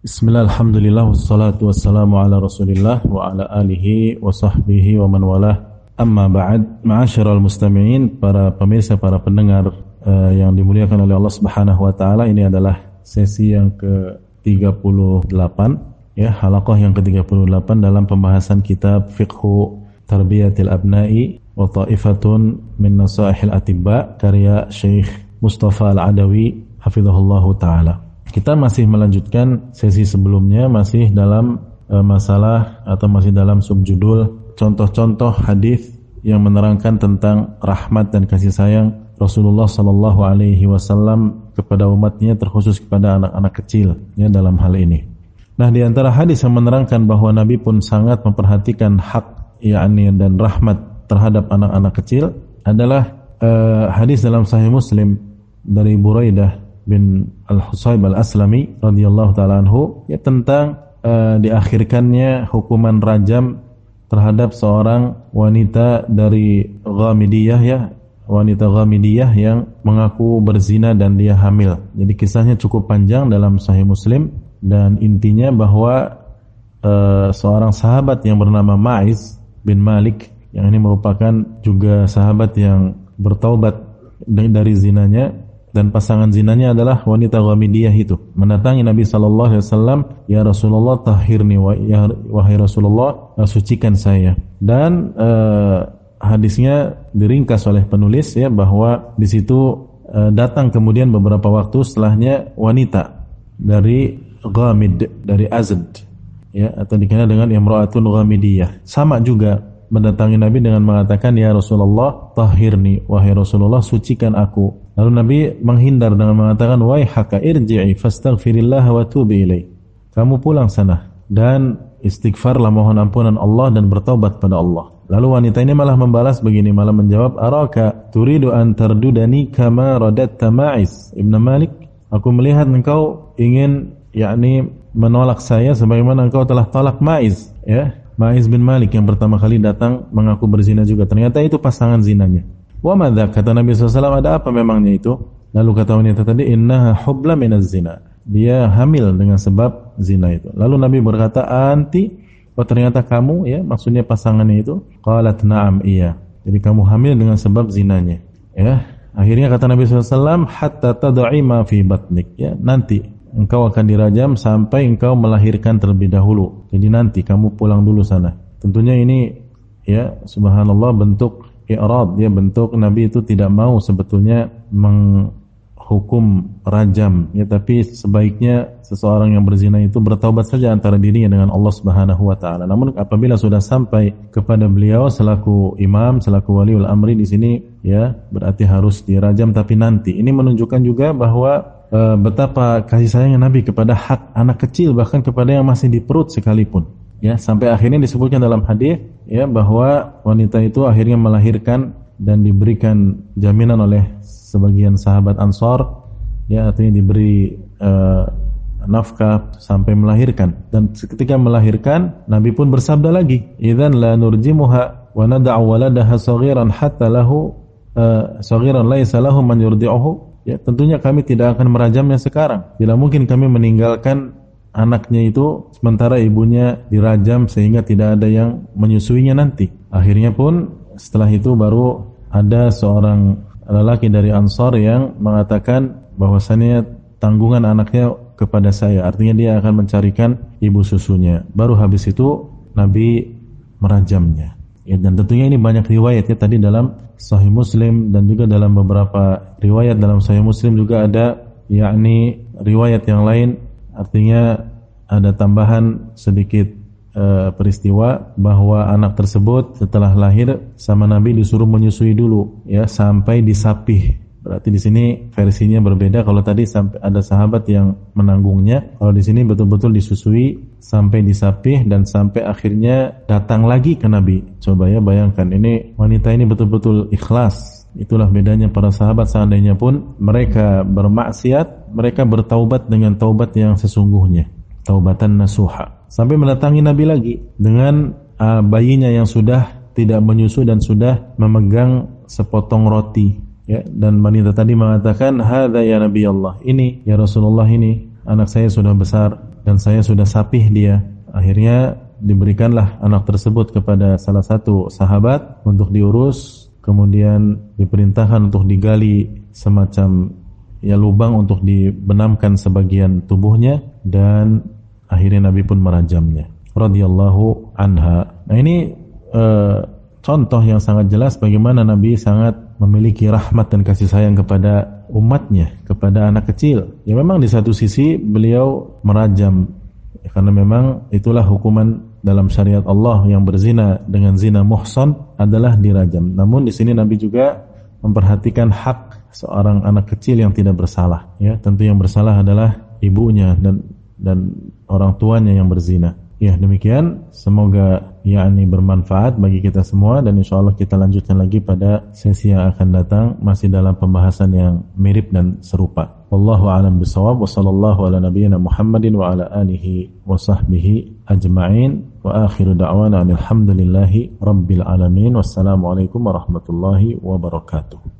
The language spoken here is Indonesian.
Bismillah, alhamdulillah, wassalatu wassalamu ala rasulillah wa ala alihi wa sahbihi wa man walah Amma ba'd, ma'asyiral mustami'in, para pemirsa, para pendengar uh, yang dimuliakan oleh Allah Subhanahu wa taala, ini adalah sesi yang ke-38 ya, halaqah yang ke-38 dalam pembahasan kitab Fiqhu Tarbiyatil Abna'i wa Ta'ifatun min Nasaihil Atibba karya Syekh Mustafa Al-Adawi hafizahullahu taala. Kita masih melanjutkan sesi sebelumnya masih dalam e, masalah atau masih dalam subjudul contoh-contoh hadis yang menerangkan tentang rahmat dan kasih sayang Rasulullah Shallallahu Alaihi Wasallam kepada umatnya terkhusus kepada anak-anak kecil ya dalam hal ini. Nah di antara hadis yang menerangkan bahwa Nabi pun sangat memperhatikan hak yakni dan rahmat terhadap anak-anak kecil adalah uh, hadis dalam Sahih Muslim dari Buraidah bin Al-Husayb Al-Aslami radhiyallahu taala anhu ya tentang uh, diakhirkannya hukuman rajam terhadap seorang wanita dari Ghamidiyah ya wanita Ghamidiyah yang mengaku berzina dan dia hamil. Jadi kisahnya cukup panjang dalam Sahih Muslim dan intinya bahwa uh, seorang sahabat yang bernama Maiz bin Malik yang ini merupakan juga sahabat yang bertaubat dari zinanya dan pasangan zinanya adalah wanita Ghamidiyah itu. Mendatangi Nabi sallallahu alaihi wasallam ya Rasulullah tahhirni wa ya wahai Rasulullah sucikan saya. Dan uh, hadisnya diringkas oleh penulis ya bahwa di situ uh, datang kemudian beberapa waktu setelahnya wanita dari Ghamid dari Azd ya atau dikenal dengan imra'atun Ghamidiyah. Sama juga mendatangi Nabi dengan mengatakan ya Rasulullah tahhirni wahai Rasulullah sucikan aku. Lalu Nabi menghindar dengan mengatakan wahai haka irji'i fastaghfirillah wa tubi ilaih kamu pulang sana dan istighfarlah mohon ampunan Allah dan bertaubat pada Allah. Lalu wanita ini malah membalas begini malah menjawab araka turidu an tardudani kama radatta ma'is Ibn Malik? Aku melihat engkau ingin yakni menolak saya sebagaimana engkau telah tolak Maiz ya Ma'iz bin Malik yang pertama kali datang mengaku berzina juga. Ternyata itu pasangan zinanya. Wa madza kata Nabi SAW ada apa memangnya itu? Lalu kata wanita tadi innaha hubla minaz zina. Dia hamil dengan sebab zina itu. Lalu Nabi berkata anti oh ternyata kamu ya maksudnya pasangannya itu qalat na'am iya. Jadi kamu hamil dengan sebab zinanya. Ya, akhirnya kata Nabi SAW hatta tad'i ma fi batnik ya nanti engkau akan dirajam sampai engkau melahirkan terlebih dahulu. Jadi nanti kamu pulang dulu sana. Tentunya ini ya subhanallah bentuk i'rad ya bentuk Nabi itu tidak mau sebetulnya menghukum rajam ya tapi sebaiknya seseorang yang berzina itu bertaubat saja antara dirinya dengan Allah Subhanahu wa taala. Namun apabila sudah sampai kepada beliau selaku imam, selaku waliul amri di sini ya berarti harus dirajam tapi nanti. Ini menunjukkan juga bahwa uh, betapa kasih sayangnya Nabi kepada hak anak kecil bahkan kepada yang masih di perut sekalipun. Ya, sampai akhirnya disebutkan dalam hadis ya bahwa wanita itu akhirnya melahirkan dan diberikan jaminan oleh sebagian sahabat Ansor ya artinya diberi uh, nafkah sampai melahirkan dan ketika melahirkan Nabi pun bersabda lagi idzan la nurjimuha wa nad'u waladaha saghiran hatta lahu uh, saghiran man yurdi'uhu ya tentunya kami tidak akan merajamnya sekarang. Tidak mungkin kami meninggalkan anaknya itu sementara ibunya dirajam sehingga tidak ada yang menyusuinya nanti. Akhirnya pun setelah itu baru ada seorang lelaki dari Ansar yang mengatakan bahwasannya tanggungan anaknya kepada saya. Artinya dia akan mencarikan ibu susunya. Baru habis itu Nabi merajamnya. Ya, dan tentunya ini banyak riwayat ya tadi dalam Sahih Muslim dan juga dalam beberapa riwayat. Dalam Sahih Muslim juga ada yakni riwayat yang lain. Artinya ada tambahan sedikit uh, peristiwa bahwa anak tersebut setelah lahir sama Nabi disuruh menyusui dulu ya sampai disapih Berarti di sini versinya berbeda. Kalau tadi sampai ada sahabat yang menanggungnya, kalau di sini betul-betul disusui sampai disapih dan sampai akhirnya datang lagi ke Nabi. Coba ya bayangkan ini wanita ini betul-betul ikhlas. Itulah bedanya para sahabat seandainya pun mereka bermaksiat, mereka bertaubat dengan taubat yang sesungguhnya, taubatan nasuha. Sampai mendatangi Nabi lagi dengan uh, bayinya yang sudah tidak menyusu dan sudah memegang sepotong roti Ya, dan wanita tadi mengatakan, "Hadza ya Nabi Allah." Ini ya Rasulullah ini, anak saya sudah besar dan saya sudah sapih dia. Akhirnya diberikanlah anak tersebut kepada salah satu sahabat untuk diurus, kemudian diperintahkan untuk digali semacam ya lubang untuk dibenamkan sebagian tubuhnya dan akhirnya Nabi pun merajamnya radhiyallahu anha. Nah ini uh, contoh yang sangat jelas bagaimana Nabi sangat memiliki rahmat dan kasih sayang kepada umatnya, kepada anak kecil. Ya memang di satu sisi beliau merajam karena memang itulah hukuman dalam syariat Allah yang berzina dengan zina muhsan adalah dirajam. Namun di sini Nabi juga memperhatikan hak seorang anak kecil yang tidak bersalah. Ya, tentu yang bersalah adalah ibunya dan dan orang tuanya yang berzina. Ya demikian, semoga yakni bermanfaat bagi kita semua dan insya Allah kita lanjutkan lagi pada sesi yang akan datang. Masih dalam pembahasan yang mirip dan serupa. Wallahu a'lam bishawab wa sallallahu ala nabiyyina Muhammadin wa ala alihi wa sahbihi ajma'in. Wa akhiru da'wana alhamdulillahi rabbil alamin. Wassalamu alaikum warahmatullahi wabarakatuh.